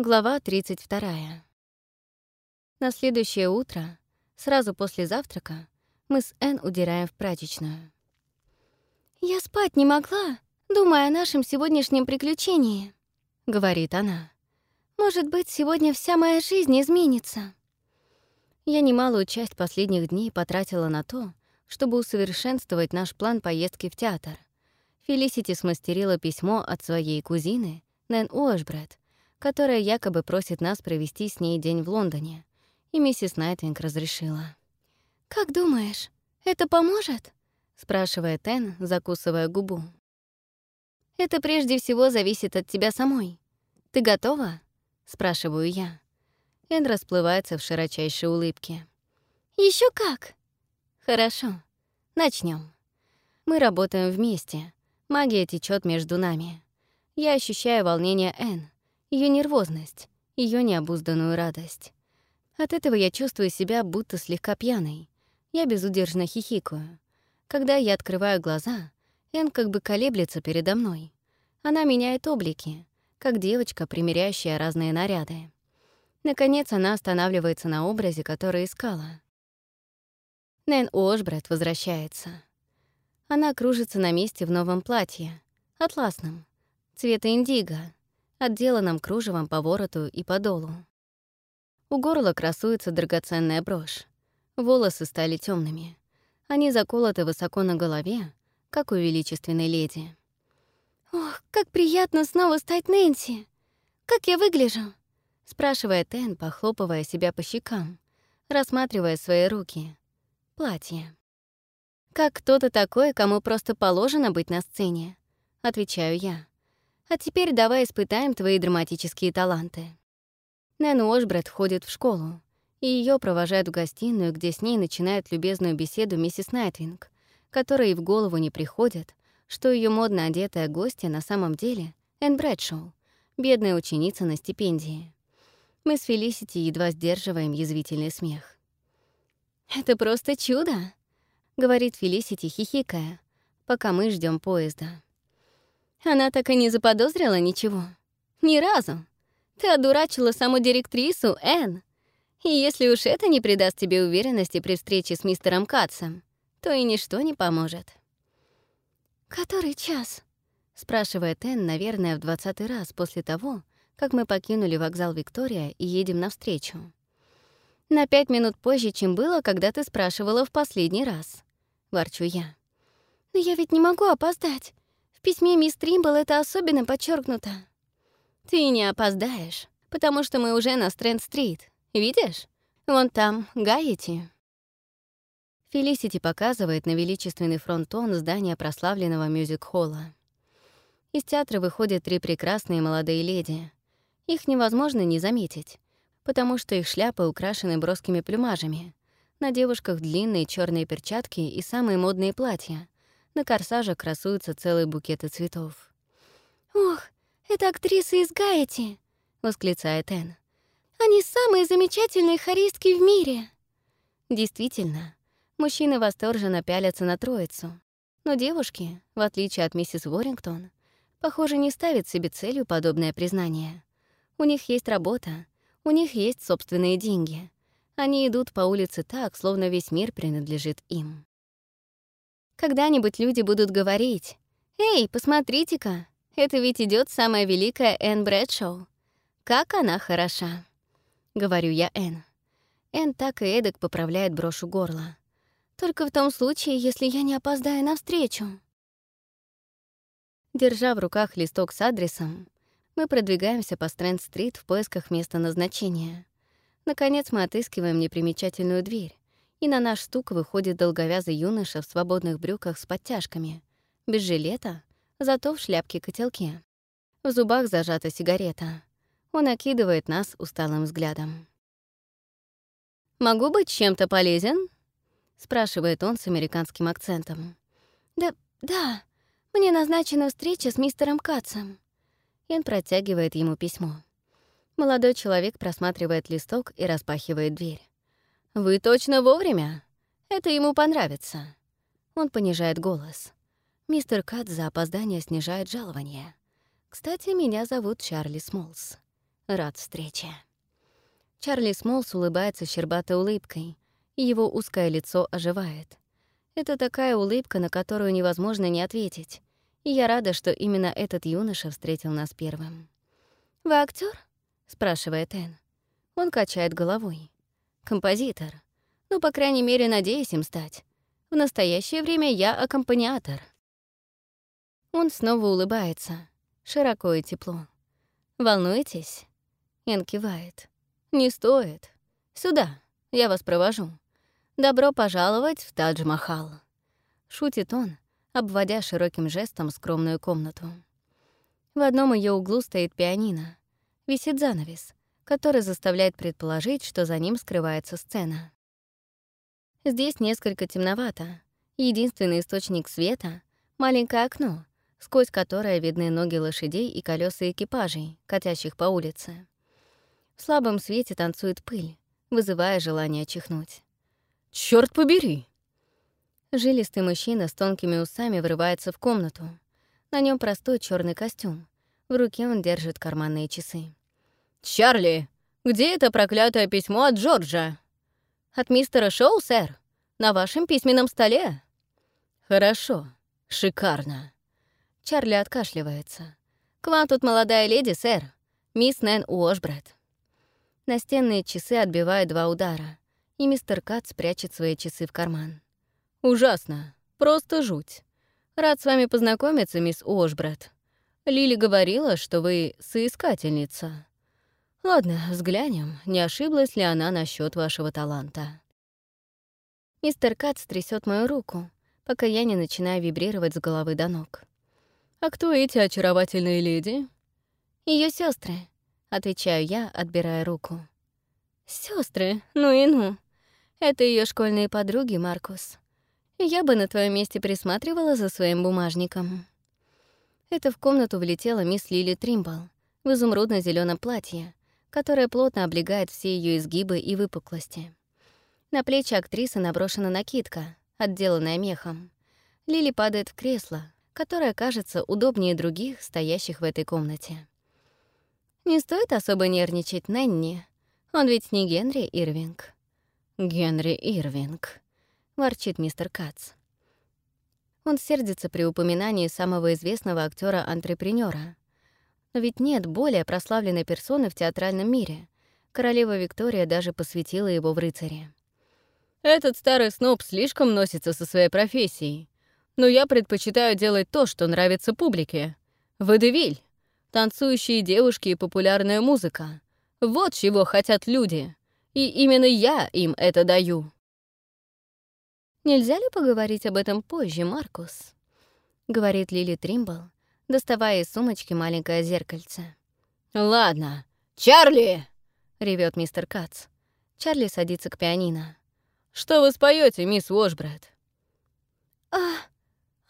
Глава 32. На следующее утро, сразу после завтрака, мы с Энн удираем в прачечную. «Я спать не могла, думая о нашем сегодняшнем приключении», — говорит она. «Может быть, сегодня вся моя жизнь изменится». Я немалую часть последних дней потратила на то, чтобы усовершенствовать наш план поездки в театр. Фелисити смастерила письмо от своей кузины, Нэн Уэшбред, которая якобы просит нас провести с ней день в Лондоне, и миссис Найтвинг разрешила. «Как думаешь, это поможет?» — спрашивает Энн, закусывая губу. «Это прежде всего зависит от тебя самой. Ты готова?» — спрашиваю я. Энн расплывается в широчайшей улыбке. Еще как!» «Хорошо. Начнем. Мы работаем вместе. Магия течет между нами. Я ощущаю волнение Энн, ее нервозность, ее необузданную радость. От этого я чувствую себя будто слегка пьяной. Я безудержно хихикаю. Когда я открываю глаза, Эн как бы колеблется передо мной. Она меняет облики, как девочка, примеряющая разные наряды. Наконец она останавливается на образе, который искала. Нэн Ошбред возвращается. Она кружится на месте в новом платье, атласном, цвета индиго, отделанном кружевом по вороту и по долу. У горла красуется драгоценная брошь. Волосы стали темными. Они заколоты высоко на голове, как у величественной леди. «Ох, как приятно снова стать Нэнси! Как я выгляжу?» — спрашивает Энн, похлопывая себя по щекам, рассматривая свои руки. Платье. «Как кто-то такой, кому просто положено быть на сцене», — отвечаю я. А теперь давай испытаем твои драматические таланты. Нэн Уошбред ходит в школу, и ее провожают в гостиную, где с ней начинает любезную беседу миссис Найтвинг, которой и в голову не приходит, что ее модно одетая гостья на самом деле Энн Брэдшоу, бедная ученица на стипендии. Мы с Фелисити едва сдерживаем язвительный смех. «Это просто чудо!» — говорит Фелисити, хихикая, пока мы ждем поезда. Она так и не заподозрила ничего. Ни разу. Ты одурачила саму директрису, Энн. И если уж это не придаст тебе уверенности при встрече с мистером Катсом, то и ничто не поможет. «Который час?» — спрашивает Энн, наверное, в двадцатый раз после того, как мы покинули вокзал Виктория и едем навстречу. «На пять минут позже, чем было, когда ты спрашивала в последний раз», — ворчу я. «Но я ведь не могу опоздать. В письме мисс Тримбл это особенно подчеркнуто. Ты не опоздаешь, потому что мы уже на Стрэнд-стрит. Видишь? Вон там Гаити. Фелисити показывает на величественный фронтон здания прославленного мюзик-холла. Из театра выходят три прекрасные молодые леди. Их невозможно не заметить, потому что их шляпы украшены броскими плюмажами. На девушках длинные черные перчатки и самые модные платья, на корсаже красуются целые букеты цветов. «Ох, это актриса из Гаити!» — восклицает Энн. «Они самые замечательные хористки в мире!» Действительно, мужчины восторженно пялятся на троицу. Но девушки, в отличие от миссис Уоррингтон, похоже, не ставят себе целью подобное признание. У них есть работа, у них есть собственные деньги. Они идут по улице так, словно весь мир принадлежит им. Когда-нибудь люди будут говорить, «Эй, посмотрите-ка, это ведь идет самая великая Энн Брэдшоу. Как она хороша!» — говорю я Энн. Энн так и эдак поправляет брошу горла. Только в том случае, если я не опоздаю навстречу. Держа в руках листок с адресом, мы продвигаемся по Стрэнд-стрит в поисках места назначения. Наконец мы отыскиваем непримечательную дверь, и на наш стук выходит долговязый юноша в свободных брюках с подтяжками, без жилета, зато в шляпке-котелке. В зубах зажата сигарета. Он окидывает нас усталым взглядом. «Могу быть чем-то полезен?» — спрашивает он с американским акцентом. «Да, да, мне назначена встреча с мистером Катсом». Ян протягивает ему письмо. Молодой человек просматривает листок и распахивает дверь. «Вы точно вовремя? Это ему понравится». Он понижает голос. Мистер Кат за опоздание снижает жалование. «Кстати, меня зовут Чарли Смолс. Рад встрече». Чарли Смолс улыбается щербатой улыбкой, и его узкое лицо оживает. Это такая улыбка, на которую невозможно не ответить. И я рада, что именно этот юноша встретил нас первым. «Вы актер? спрашивает Энн. Он качает головой. «Композитор. Ну, по крайней мере, надеюсь им стать. В настоящее время я аккомпаниатор». Он снова улыбается, широко и тепло. «Волнуетесь?» Энн кивает. «Не стоит. Сюда, я вас провожу. Добро пожаловать в Тадж-Махал». Шутит он, обводя широким жестом скромную комнату. В одном ее углу стоит пианино. Висит занавес, который заставляет предположить, что за ним скрывается сцена. Здесь несколько темновато. Единственный источник света — маленькое окно, сквозь которое видны ноги лошадей и колеса экипажей, катящих по улице. В слабом свете танцует пыль, вызывая желание чихнуть. Черт побери!» Жилистый мужчина с тонкими усами врывается в комнату. На нем простой черный костюм. В руке он держит карманные часы. «Чарли, где это проклятое письмо от Джорджа?» «От мистера Шоу, сэр. На вашем письменном столе». «Хорошо. Шикарно». Чарли откашливается. «К вам тут молодая леди, сэр. Мисс Нэн Уошбред». Настенные часы отбивают два удара и мистер Кат спрячет свои часы в карман. «Ужасно. Просто жуть. Рад с вами познакомиться, мисс Ошбрат. Лили говорила, что вы соискательница. Ладно, взглянем, не ошиблась ли она насчет вашего таланта». Мистер Кат трясет мою руку, пока я не начинаю вибрировать с головы до ног. «А кто эти очаровательные леди?» Ее сестры, отвечаю я, отбирая руку. Сестры, ну и ну. Это ее школьные подруги, Маркус. Я бы на твоем месте присматривала за своим бумажником. Это в комнату влетела мисс Лили Тримбл в изумрудно зеленом платье, которое плотно облегает все ее изгибы и выпуклости. На плечи актрисы наброшена накидка, отделанная мехом. Лили падает в кресло, которое кажется удобнее других, стоящих в этой комнате. Не стоит особо нервничать, Нэнни. Он ведь не Генри Ирвинг. «Генри Ирвинг», — ворчит мистер Кац. Он сердится при упоминании самого известного актера антрепренера Но ведь нет более прославленной персоны в театральном мире. Королева Виктория даже посвятила его в рыцаре. «Этот старый сноб слишком носится со своей профессией. Но я предпочитаю делать то, что нравится публике. Водевиль, танцующие девушки и популярная музыка. Вот чего хотят люди и именно я им это даю. «Нельзя ли поговорить об этом позже, Маркус?» — говорит Лили Тримбл, доставая из сумочки маленькое зеркальце. «Ладно. Чарли!» — ревет мистер Кац. Чарли садится к пианино. «Что вы споете, мисс Уошбрэд?» «А...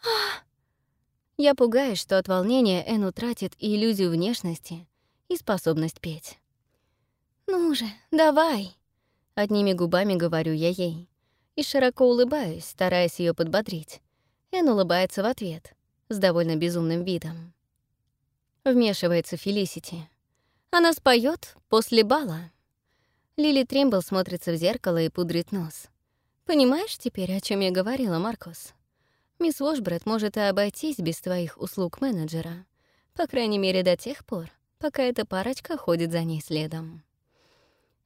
а...» Я пугаюсь, что от волнения Энн утратит и иллюзию внешности, и способность петь. «Ну же, давай!» Одними губами говорю я ей. И широко улыбаюсь, стараясь ее подбодрить. Эн улыбается в ответ, с довольно безумным видом. Вмешивается Фелисити. Она споет после бала. Лили Тримбл смотрится в зеркало и пудрит нос. «Понимаешь теперь, о чем я говорила, Маркус? Мисс Вошбред может и обойтись без твоих услуг менеджера. По крайней мере, до тех пор, пока эта парочка ходит за ней следом».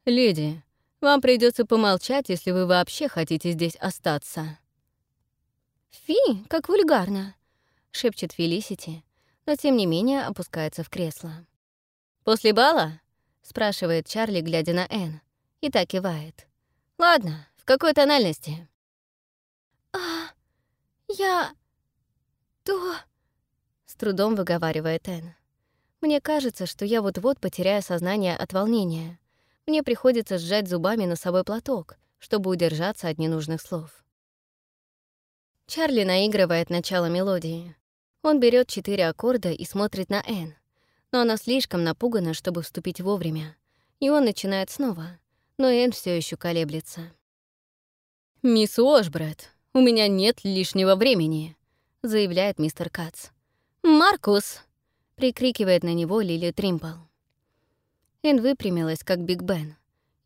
«Леди, вам придется помолчать, если вы вообще хотите здесь остаться». «Фи, как вульгарно», — шепчет Фелисити, но тем не менее опускается в кресло. «После бала?» — спрашивает Чарли, глядя на Энн, и так кивает. «Ладно, в какой тональности?» «А, я... то...» — с трудом выговаривает Энн. «Мне кажется, что я вот-вот потеряю сознание от волнения. Мне приходится сжать зубами носовой платок, чтобы удержаться от ненужных слов. Чарли наигрывает начало мелодии. Он берет четыре аккорда и смотрит на Энн. Но она слишком напугана, чтобы вступить вовремя. И он начинает снова, но Энн все еще колеблется. «Мисс Уошбрэд, у меня нет лишнего времени», — заявляет мистер Кац. «Маркус!» — прикрикивает на него Лили Тримпл. Эн выпрямилась, как Биг Бен.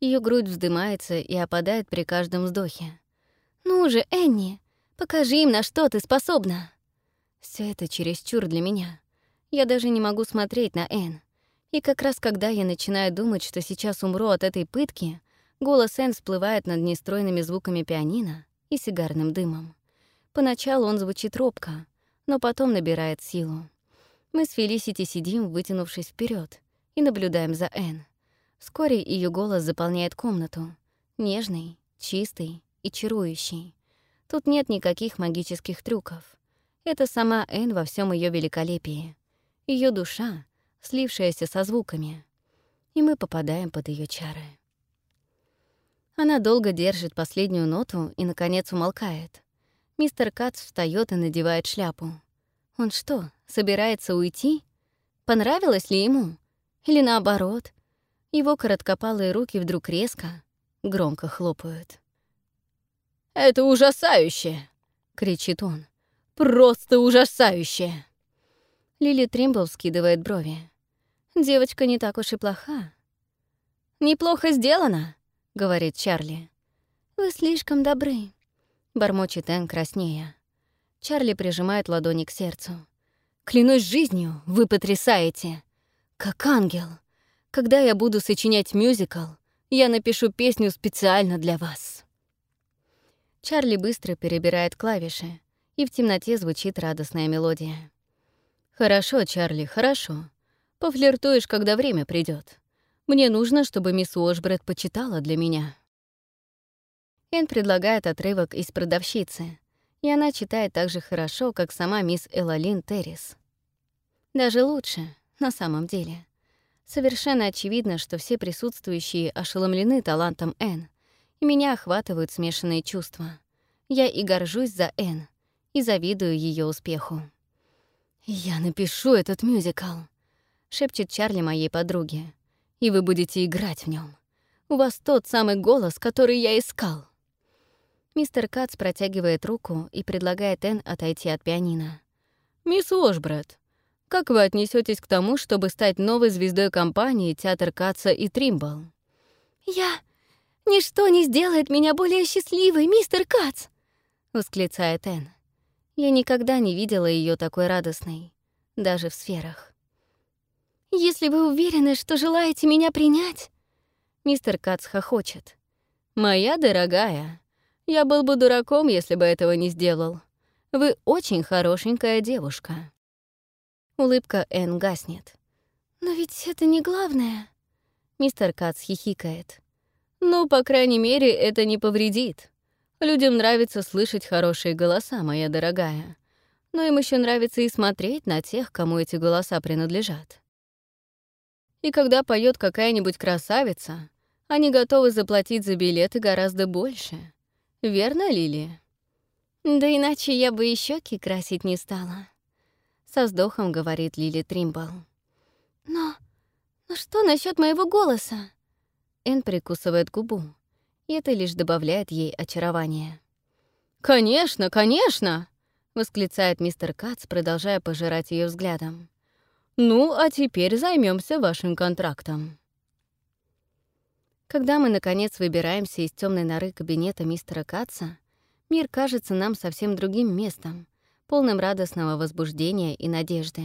Ее грудь вздымается и опадает при каждом вздохе. «Ну же, Энни, покажи им, на что ты способна!» Все это чересчур для меня. Я даже не могу смотреть на Эн. И как раз когда я начинаю думать, что сейчас умру от этой пытки, голос Эн всплывает над нестройными звуками пианино и сигарным дымом. Поначалу он звучит робко, но потом набирает силу. Мы с Фелисити сидим, вытянувшись вперед, и наблюдаем за Эн. Вскоре ее голос заполняет комнату. Нежный, чистый и чарующий. Тут нет никаких магических трюков. Это сама Эн во всем ее великолепии. Ее душа, слившаяся со звуками. И мы попадаем под ее чары. Она долго держит последнюю ноту и, наконец, умолкает. Мистер Кац встает и надевает шляпу. Он что, собирается уйти? Понравилось ли ему? Или наоборот? Его короткопалые руки вдруг резко, громко хлопают. «Это ужасающе!» — кричит он. «Просто ужасающе!» Лили Тримбл скидывает брови. Девочка не так уж и плоха. «Неплохо сделано», — говорит Чарли. «Вы слишком добры», — бормочет Энн краснея. Чарли прижимает ладони к сердцу. «Клянусь жизнью, вы потрясаете! Как ангел! Когда я буду сочинять мюзикл, я напишу песню специально для вас». Чарли быстро перебирает клавиши, и в темноте звучит радостная мелодия. «Хорошо, Чарли, хорошо. Пофлиртуешь, когда время придет. Мне нужно, чтобы мисс Уошбред почитала для меня». Эн предлагает отрывок из «Продавщицы», и она читает так же хорошо, как сама мисс Элалин Террис. Даже лучше, на самом деле. Совершенно очевидно, что все присутствующие ошеломлены талантом Н, и меня охватывают смешанные чувства. Я и горжусь за Н, и завидую ее успеху. «Я напишу этот мюзикл», — шепчет Чарли моей подруге, «и вы будете играть в нем. У вас тот самый голос, который я искал». Мистер Кац протягивает руку и предлагает Энн отойти от пианино. «Мисс Ошбред, как вы отнесетесь к тому, чтобы стать новой звездой компании «Театр Каца и Тримбл»?» «Я... Ничто не сделает меня более счастливой, мистер Кац!» — восклицает Энн. Я никогда не видела ее такой радостной, даже в сферах. «Если вы уверены, что желаете меня принять...» Мистер Кац хохочет. «Моя дорогая, я был бы дураком, если бы этого не сделал. Вы очень хорошенькая девушка». Улыбка Энн гаснет. «Но ведь это не главное». Мистер Кац хихикает. «Ну, по крайней мере, это не повредит. Людям нравится слышать хорошие голоса, моя дорогая. Но им еще нравится и смотреть на тех, кому эти голоса принадлежат. И когда поет какая-нибудь красавица, они готовы заплатить за билеты гораздо больше. Верно, Лили? Да иначе я бы и щеки красить не стала со вздохом говорит Лили Тримбл. «Но... но что насчет моего голоса?» Эн прикусывает губу, и это лишь добавляет ей очарования. «Конечно, конечно!» — восклицает мистер Кац, продолжая пожирать ее взглядом. «Ну, а теперь займемся вашим контрактом». Когда мы, наконец, выбираемся из темной норы кабинета мистера Каца, мир кажется нам совсем другим местом, полным радостного возбуждения и надежды.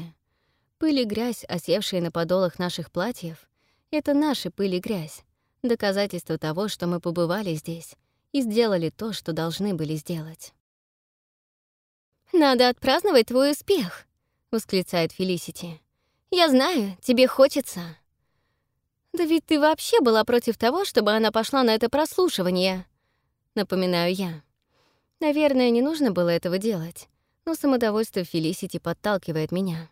Пыль и грязь, осевшие на подолах наших платьев, — это наши пыль и грязь, доказательство того, что мы побывали здесь и сделали то, что должны были сделать. «Надо отпраздновать твой успех», — восклицает Фелисити. «Я знаю, тебе хочется». «Да ведь ты вообще была против того, чтобы она пошла на это прослушивание», — напоминаю я. Наверное, не нужно было этого делать но самодовольство Фелисити подталкивает меня.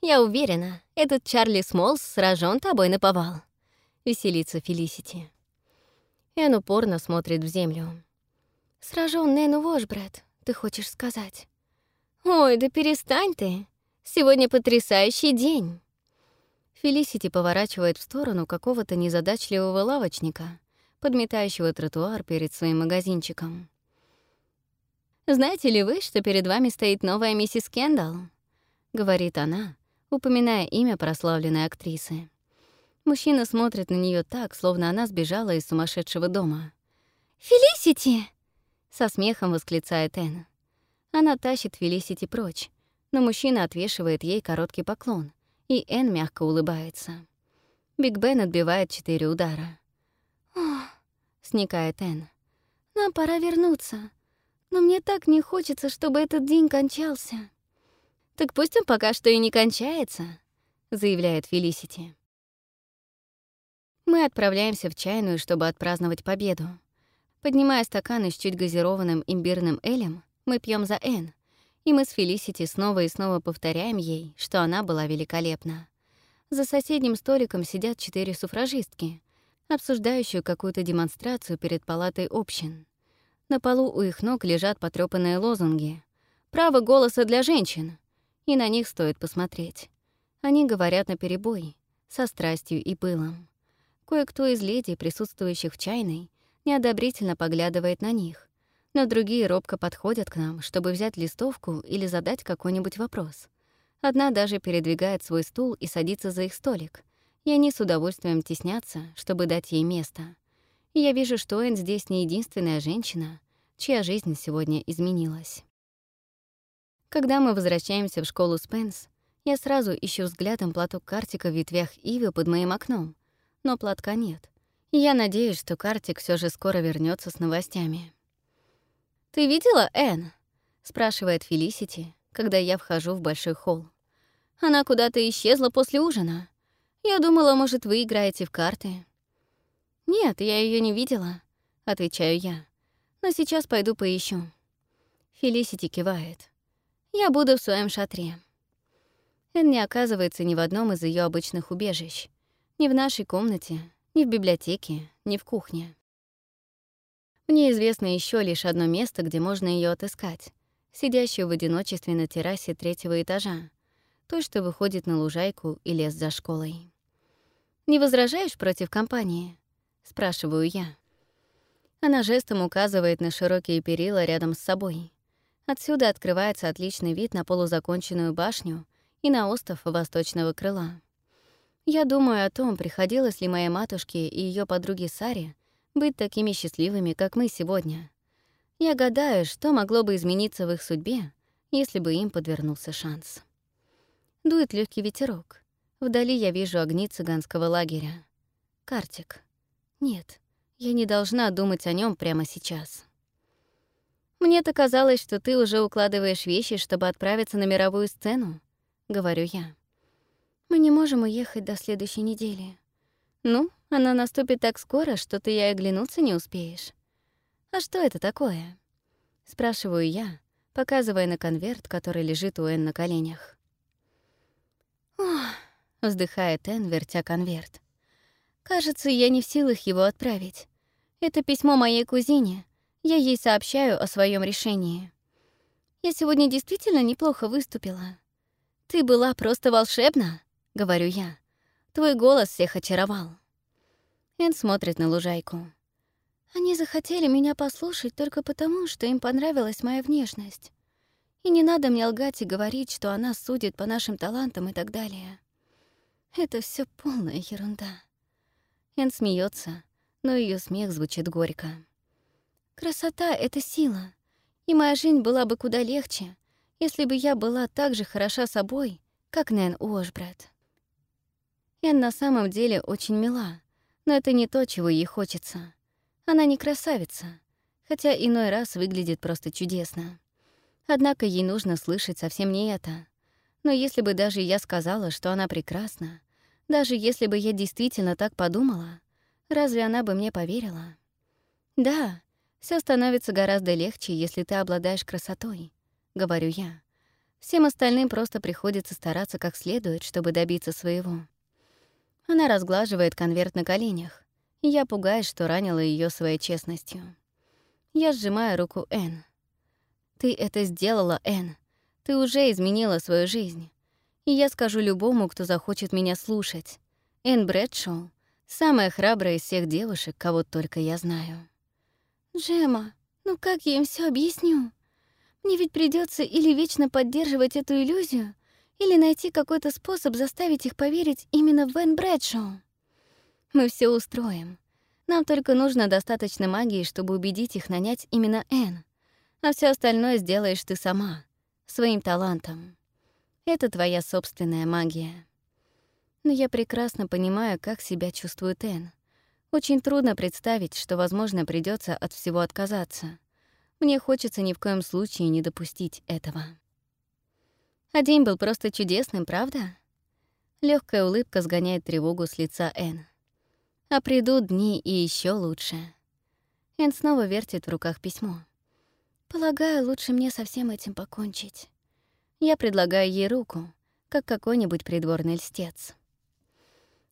«Я уверена, этот Чарли Смолс сражен тобой на повал», — веселится Фелисити. Эн упорно смотрит в землю. «Сражен Нэну Вошбрат, ты хочешь сказать?» «Ой, да перестань ты! Сегодня потрясающий день!» Фелисити поворачивает в сторону какого-то незадачливого лавочника, подметающего тротуар перед своим магазинчиком. «Знаете ли вы, что перед вами стоит новая миссис Кендалл?» — говорит она, упоминая имя прославленной актрисы. Мужчина смотрит на нее так, словно она сбежала из сумасшедшего дома. «Фелисити!» — со смехом восклицает Энн. Она тащит Фелисити прочь, но мужчина отвешивает ей короткий поклон, и Энн мягко улыбается. Биг Бен отбивает четыре удара. «Ох», — сникает Энн. «Нам пора вернуться. Но мне так не хочется, чтобы этот день кончался». «Так пусть он пока что и не кончается», — заявляет Фелисити. Мы отправляемся в чайную, чтобы отпраздновать победу. Поднимая стаканы с чуть газированным имбирным элем, мы пьем за Энн, и мы с Фелисити снова и снова повторяем ей, что она была великолепна. За соседним столиком сидят четыре суфражистки, обсуждающие какую-то демонстрацию перед палатой общин. На полу у их ног лежат потрёпанные лозунги «Право голоса для женщин», и на них стоит посмотреть. Они говорят на перебой, со страстью и пылом. Кое-кто из леди, присутствующих в чайной, неодобрительно поглядывает на них, но другие робко подходят к нам, чтобы взять листовку или задать какой-нибудь вопрос. Одна даже передвигает свой стул и садится за их столик, и они с удовольствием теснятся, чтобы дать ей место. И я вижу, что Энн здесь не единственная женщина, чья жизнь сегодня изменилась. Когда мы возвращаемся в школу Спенс, я сразу ищу взглядом платок Картика в ветвях ивы под моим окном, но платка нет. Я надеюсь, что Картик все же скоро вернется с новостями. «Ты видела Энн?» — спрашивает Фелисити, когда я вхожу в большой холл. «Она куда-то исчезла после ужина. Я думала, может, вы играете в карты». «Нет, я ее не видела», — отвечаю я. «Но сейчас пойду поищу». Фелисити кивает. Я буду в своем шатре. Эн не оказывается ни в одном из ее обычных убежищ. Ни в нашей комнате, ни в библиотеке, ни в кухне. Мне известно еще лишь одно место, где можно ее отыскать, сидящую в одиночестве на террасе третьего этажа, той, что выходит на лужайку и лес за школой. «Не возражаешь против компании?» — спрашиваю я. Она жестом указывает на широкие перила рядом с собой. Отсюда открывается отличный вид на полузаконченную башню и на остров восточного крыла. Я думаю о том, приходилось ли моей матушке и ее подруге Саре быть такими счастливыми, как мы сегодня. Я гадаю, что могло бы измениться в их судьбе, если бы им подвернулся шанс. Дует легкий ветерок. Вдали я вижу огни цыганского лагеря. Картик. Нет, я не должна думать о нем прямо сейчас. «Мне-то казалось, что ты уже укладываешь вещи, чтобы отправиться на мировую сцену», — говорю я. «Мы не можем уехать до следующей недели». «Ну, она наступит так скоро, что ты и оглянуться не успеешь». «А что это такое?» — спрашиваю я, показывая на конверт, который лежит у Энн на коленях. «Ох», — вздыхает Энн, вертя конверт. «Кажется, я не в силах его отправить. Это письмо моей кузине, я ей сообщаю о своем решении. Я сегодня действительно неплохо выступила. Ты была просто волшебна, говорю я. Твой голос всех очаровал. Эн смотрит на лужайку. Они захотели меня послушать только потому, что им понравилась моя внешность. И не надо мне лгать и говорить, что она судит по нашим талантам и так далее. Это все полная ерунда. Эн смеется, но ее смех звучит горько. Красота — это сила. И моя жизнь была бы куда легче, если бы я была так же хороша собой, как Нэн Уошбрат. Эн на самом деле очень мила, но это не то, чего ей хочется. Она не красавица, хотя иной раз выглядит просто чудесно. Однако ей нужно слышать совсем не это. Но если бы даже я сказала, что она прекрасна, даже если бы я действительно так подумала, разве она бы мне поверила? Да, все становится гораздо легче, если ты обладаешь красотой, говорю я. Всем остальным просто приходится стараться как следует, чтобы добиться своего. Она разглаживает конверт на коленях, я пугаюсь, что ранила ее своей честностью. Я сжимаю руку Энн. «Ты это сделала, Энн. Ты уже изменила свою жизнь. И я скажу любому, кто захочет меня слушать. Энн Брэдшоу — самая храбрая из всех девушек, кого только я знаю». «Джема, ну как я им все объясню? Мне ведь придется или вечно поддерживать эту иллюзию, или найти какой-то способ заставить их поверить именно в Вен Брэдшоу». Мы все устроим. Нам только нужно достаточно магии, чтобы убедить их нанять именно Энн. А все остальное сделаешь ты сама, своим талантом. Это твоя собственная магия. Но я прекрасно понимаю, как себя чувствует Энн. Очень трудно представить, что, возможно, придется от всего отказаться. Мне хочется ни в коем случае не допустить этого. А день был просто чудесным, правда? Легкая улыбка сгоняет тревогу с лица Энн. А придут дни и еще лучше. Энн снова вертит в руках письмо. Полагаю, лучше мне со всем этим покончить. Я предлагаю ей руку, как какой-нибудь придворный льстец.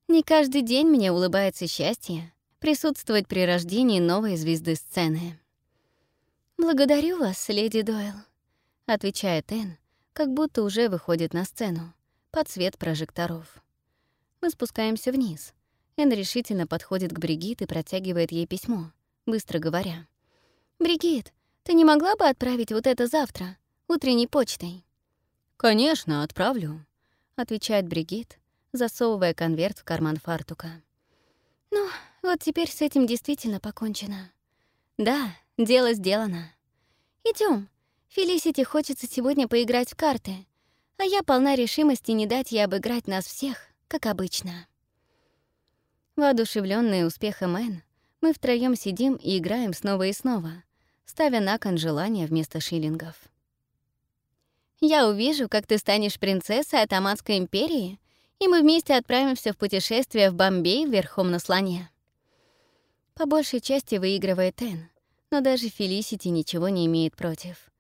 Не каждый день мне улыбается счастье присутствовать при рождении новой звезды сцены. «Благодарю вас, леди Дойл», — отвечает Энн, как будто уже выходит на сцену, под свет прожекторов. Мы спускаемся вниз. Энн решительно подходит к Бригит и протягивает ей письмо, быстро говоря. «Бригит, ты не могла бы отправить вот это завтра, утренней почтой?» «Конечно, отправлю», — отвечает Бригит, засовывая конверт в карман фартука. «Ну, вот теперь с этим действительно покончено. Да, дело сделано. Идем. Фелисити хочется сегодня поиграть в карты, а я полна решимости не дать ей обыграть нас всех, как обычно. Воодушевленные успехом Энн, мы втроем сидим и играем снова и снова, ставя на кон желания вместо шиллингов. «Я увижу, как ты станешь принцессой Атаманской империи, и мы вместе отправимся в путешествие в Бомбей верхом на слоне». По большей части выигрывает Энн, но даже Фелисити ничего не имеет против.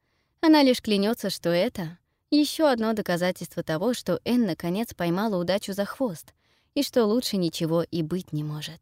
Она лишь клянется, что это еще одно доказательство того, что Энн наконец поймала удачу за хвост и что лучше ничего и быть не может.